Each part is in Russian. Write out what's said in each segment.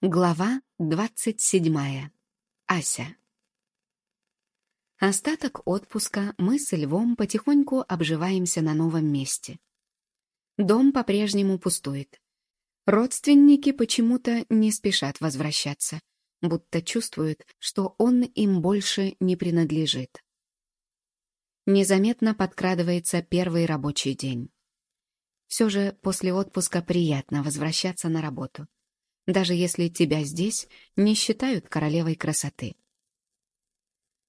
Глава двадцать седьмая. Ася. Остаток отпуска мы с Львом потихоньку обживаемся на новом месте. Дом по-прежнему пустует. Родственники почему-то не спешат возвращаться, будто чувствуют, что он им больше не принадлежит. Незаметно подкрадывается первый рабочий день. Все же после отпуска приятно возвращаться на работу даже если тебя здесь не считают королевой красоты.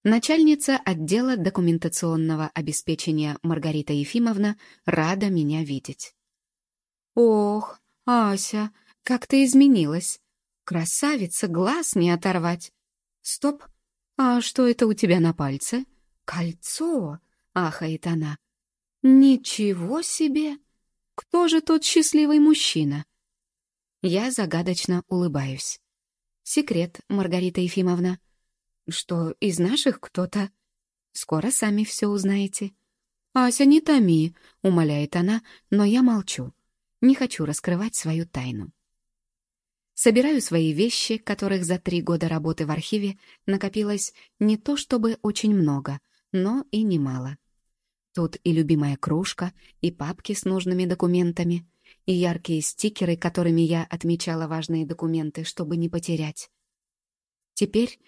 Начальница отдела документационного обеспечения Маргарита Ефимовна рада меня видеть. «Ох, Ася, как ты изменилась! Красавица, глаз не оторвать! Стоп! А что это у тебя на пальце? Кольцо!» — ахает она. «Ничего себе! Кто же тот счастливый мужчина? Я загадочно улыбаюсь. Секрет, Маргарита Ефимовна. Что, из наших кто-то? Скоро сами все узнаете. «Ася, не томи», — умоляет она, но я молчу. Не хочу раскрывать свою тайну. Собираю свои вещи, которых за три года работы в архиве накопилось не то чтобы очень много, но и немало. Тут и любимая кружка, и папки с нужными документами — и яркие стикеры, которыми я отмечала важные документы, чтобы не потерять. Теперь,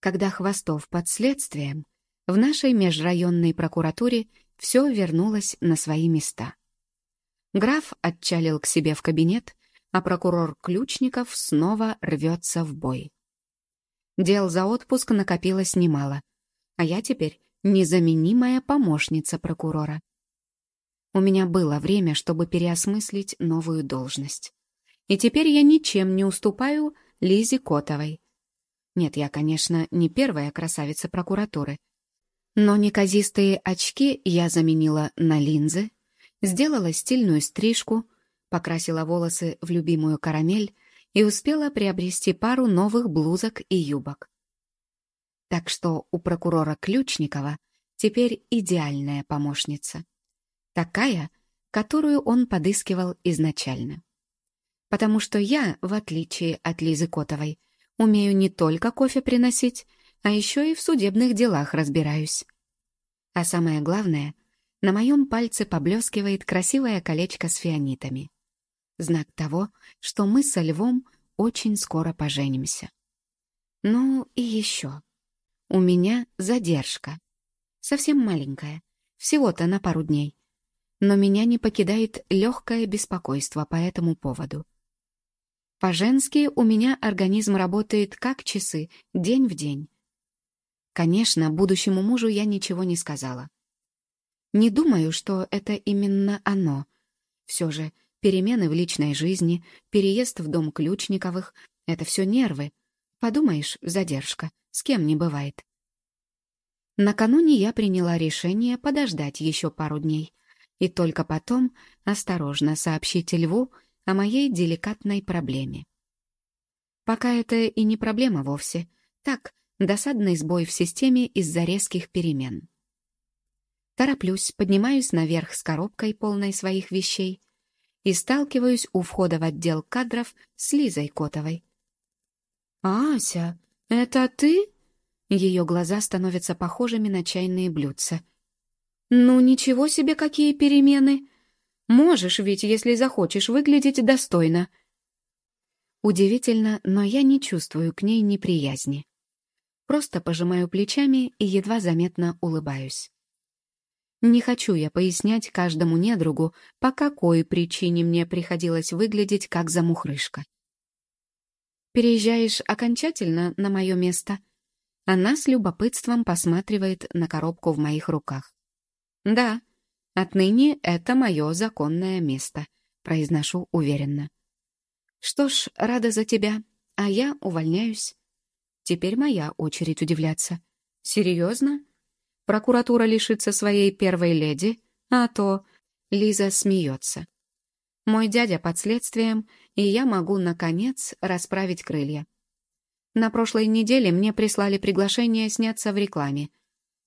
когда Хвостов под следствием, в нашей межрайонной прокуратуре все вернулось на свои места. Граф отчалил к себе в кабинет, а прокурор Ключников снова рвется в бой. Дел за отпуск накопилось немало, а я теперь незаменимая помощница прокурора. У меня было время, чтобы переосмыслить новую должность. И теперь я ничем не уступаю Лизе Котовой. Нет, я, конечно, не первая красавица прокуратуры. Но неказистые очки я заменила на линзы, сделала стильную стрижку, покрасила волосы в любимую карамель и успела приобрести пару новых блузок и юбок. Так что у прокурора Ключникова теперь идеальная помощница. Такая, которую он подыскивал изначально. Потому что я, в отличие от Лизы Котовой, умею не только кофе приносить, а еще и в судебных делах разбираюсь. А самое главное, на моем пальце поблескивает красивое колечко с фианитами. Знак того, что мы со Львом очень скоро поженимся. Ну и еще. У меня задержка. Совсем маленькая. Всего-то на пару дней но меня не покидает легкое беспокойство по этому поводу. По-женски у меня организм работает как часы, день в день. Конечно, будущему мужу я ничего не сказала. Не думаю, что это именно оно. Все же перемены в личной жизни, переезд в дом Ключниковых — это все нервы. Подумаешь, задержка, с кем не бывает. Накануне я приняла решение подождать еще пару дней — и только потом осторожно сообщите Льву о моей деликатной проблеме. Пока это и не проблема вовсе, так, досадный сбой в системе из-за резких перемен. Тороплюсь, поднимаюсь наверх с коробкой, полной своих вещей, и сталкиваюсь у входа в отдел кадров с Лизой Котовой. «Ася, это ты?» Ее глаза становятся похожими на чайные блюдца — «Ну, ничего себе, какие перемены! Можешь ведь, если захочешь, выглядеть достойно». Удивительно, но я не чувствую к ней неприязни. Просто пожимаю плечами и едва заметно улыбаюсь. Не хочу я пояснять каждому недругу, по какой причине мне приходилось выглядеть как замухрышка. «Переезжаешь окончательно на мое место?» Она с любопытством посматривает на коробку в моих руках. «Да, отныне это мое законное место», — произношу уверенно. «Что ж, рада за тебя, а я увольняюсь». Теперь моя очередь удивляться. «Серьезно? Прокуратура лишится своей первой леди? А то...» Лиза смеется. «Мой дядя под следствием, и я могу, наконец, расправить крылья. На прошлой неделе мне прислали приглашение сняться в рекламе —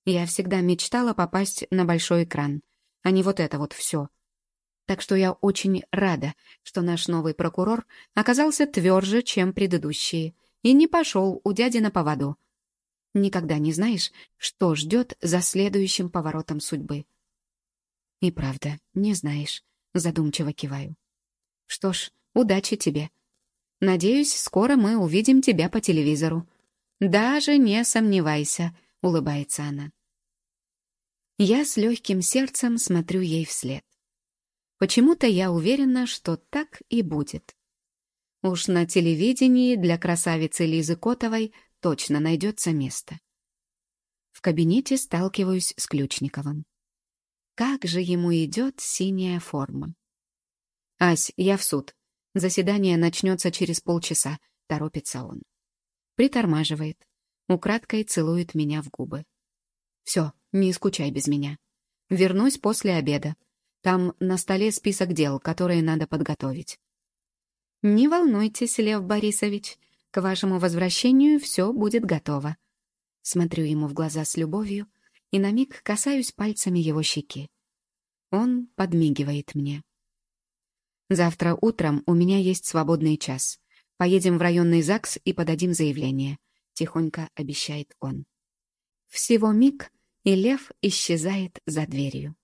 я всегда мечтала попасть на большой экран, а не вот это вот все. Так что я очень рада, что наш новый прокурор оказался тверже, чем предыдущие, и не пошел у дяди на поводу. Никогда не знаешь, что ждет за следующим поворотом судьбы. И правда, не знаешь, задумчиво киваю. Что ж, удачи тебе. Надеюсь, скоро мы увидим тебя по телевизору. Даже не сомневайся, улыбается она. Я с легким сердцем смотрю ей вслед. Почему-то я уверена, что так и будет. Уж на телевидении для красавицы Лизы Котовой точно найдется место. В кабинете сталкиваюсь с Ключниковым. Как же ему идет синяя форма. «Ась, я в суд. Заседание начнется через полчаса», — торопится он. Притормаживает. Украдкой целует меня в губы. «Все, не скучай без меня. Вернусь после обеда. Там на столе список дел, которые надо подготовить». «Не волнуйтесь, Лев Борисович. К вашему возвращению все будет готово». Смотрю ему в глаза с любовью и на миг касаюсь пальцами его щеки. Он подмигивает мне. Завтра утром у меня есть свободный час. Поедем в районный ЗАГС и подадим заявление», — тихонько обещает он. Всего миг, и лев исчезает за дверью.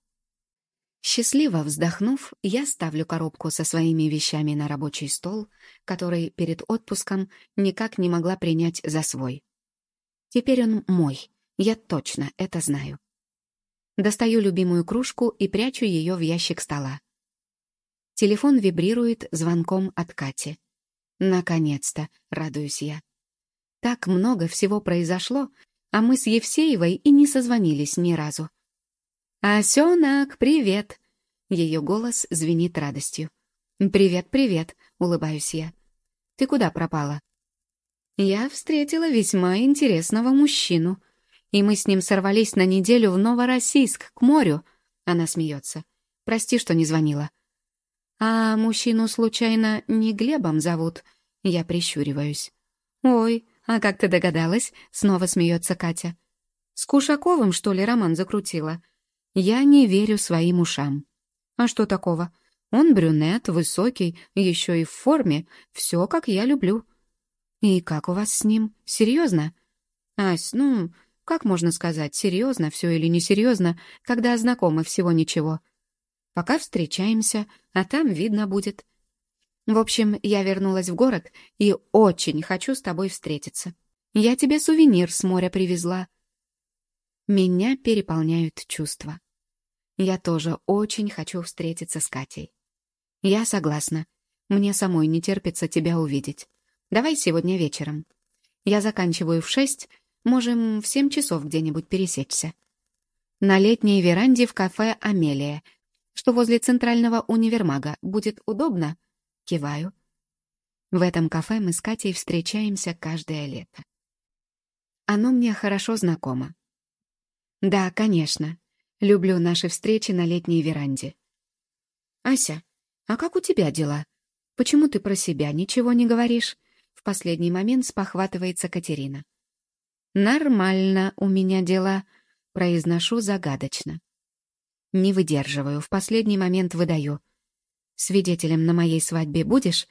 Счастливо вздохнув, я ставлю коробку со своими вещами на рабочий стол, который перед отпуском никак не могла принять за свой. Теперь он мой, я точно это знаю. Достаю любимую кружку и прячу ее в ящик стола. Телефон вибрирует звонком от Кати. Наконец-то, радуюсь я. Так много всего произошло, а мы с Евсеевой и не созвонились ни разу. «Осенок, привет!» Ее голос звенит радостью. «Привет, привет!» — улыбаюсь я. «Ты куда пропала?» «Я встретила весьма интересного мужчину, и мы с ним сорвались на неделю в Новороссийск, к морю». Она смеется. «Прости, что не звонила. «А мужчину, случайно, не Глебом зовут?» Я прищуриваюсь. «Ой, а как ты догадалась?» — снова смеется Катя. «С Кушаковым, что ли, роман закрутила?» Я не верю своим ушам. «А что такого? Он брюнет, высокий, еще и в форме. Все, как я люблю». «И как у вас с ним? Серьезно?» «Ась, ну, как можно сказать, серьезно все или несерьезно, когда знакомы всего ничего?» Пока встречаемся, а там видно будет. В общем, я вернулась в город и очень хочу с тобой встретиться. Я тебе сувенир с моря привезла. Меня переполняют чувства. Я тоже очень хочу встретиться с Катей. Я согласна. Мне самой не терпится тебя увидеть. Давай сегодня вечером. Я заканчиваю в шесть, можем в семь часов где-нибудь пересечься. На летней веранде в кафе «Амелия» что возле центрального универмага будет удобно?» Киваю. В этом кафе мы с Катей встречаемся каждое лето. Оно мне хорошо знакомо. Да, конечно. Люблю наши встречи на летней веранде. Ася, а как у тебя дела? Почему ты про себя ничего не говоришь? В последний момент спохватывается Катерина. Нормально у меня дела, произношу загадочно. Не выдерживаю, в последний момент выдаю. Свидетелем на моей свадьбе будешь?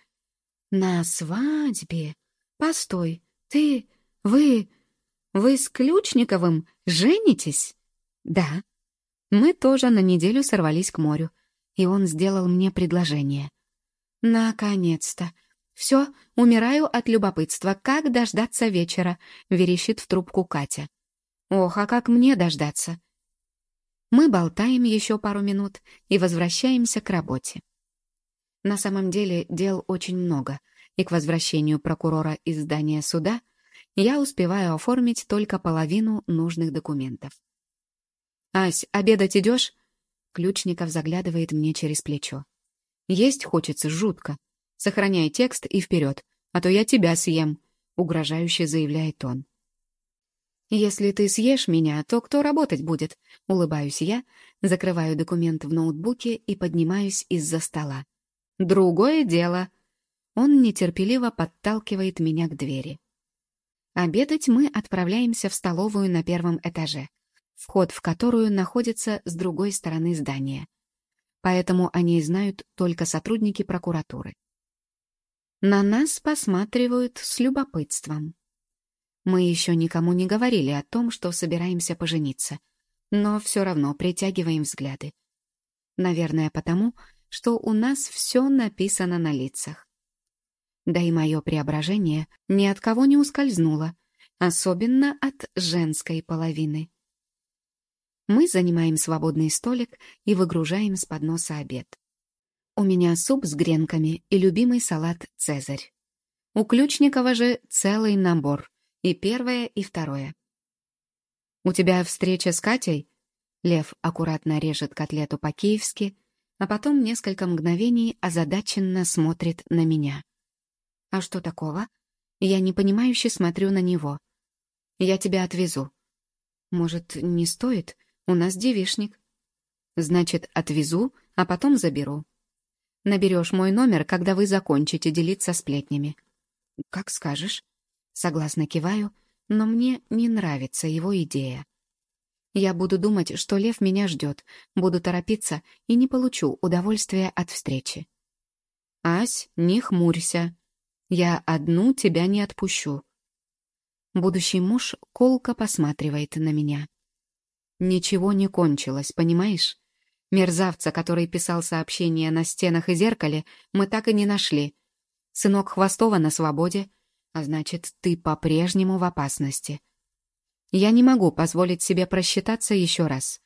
На свадьбе? Постой, ты, вы, вы с Ключниковым женитесь? Да. Мы тоже на неделю сорвались к морю, и он сделал мне предложение. Наконец-то. Все, умираю от любопытства. Как дождаться вечера? Верещит в трубку Катя. Ох, а как мне дождаться? Мы болтаем еще пару минут и возвращаемся к работе. На самом деле дел очень много, и к возвращению прокурора из здания суда я успеваю оформить только половину нужных документов. «Ась, обедать идешь?» Ключников заглядывает мне через плечо. «Есть хочется жутко. Сохраняй текст и вперед, а то я тебя съем», — угрожающе заявляет он. «Если ты съешь меня, то кто работать будет?» — улыбаюсь я, закрываю документ в ноутбуке и поднимаюсь из-за стола. «Другое дело!» Он нетерпеливо подталкивает меня к двери. Обедать мы отправляемся в столовую на первом этаже, вход в которую находится с другой стороны здания. поэтому они знают только сотрудники прокуратуры. На нас посматривают с любопытством. Мы еще никому не говорили о том, что собираемся пожениться, но все равно притягиваем взгляды. Наверное, потому, что у нас все написано на лицах. Да и мое преображение ни от кого не ускользнуло, особенно от женской половины. Мы занимаем свободный столик и выгружаем с подноса обед. У меня суп с гренками и любимый салат «Цезарь». У Ключникова же целый набор, и первое, и второе. «У тебя встреча с Катей?» Лев аккуратно режет котлету по-киевски, а потом несколько мгновений озадаченно смотрит на меня. «А что такого?» Я непонимающе смотрю на него. «Я тебя отвезу». «Может, не стоит? У нас девишник». «Значит, отвезу, а потом заберу». Наберешь мой номер, когда вы закончите делиться сплетнями». «Как скажешь». Согласно киваю, но мне не нравится его идея. Я буду думать, что Лев меня ждет, буду торопиться и не получу удовольствия от встречи. «Ась, не хмурься. Я одну тебя не отпущу». Будущий муж колко посматривает на меня. «Ничего не кончилось, понимаешь? Мерзавца, который писал сообщения на стенах и зеркале, мы так и не нашли. Сынок Хвостова на свободе, а значит, ты по-прежнему в опасности. Я не могу позволить себе просчитаться еще раз.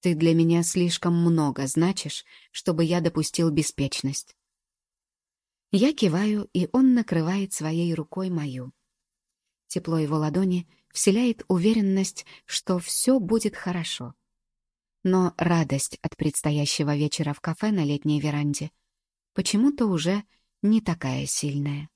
Ты для меня слишком много значишь, чтобы я допустил беспечность. Я киваю, и он накрывает своей рукой мою. Тепло его ладони вселяет уверенность, что все будет хорошо но радость от предстоящего вечера в кафе на летней веранде почему-то уже не такая сильная.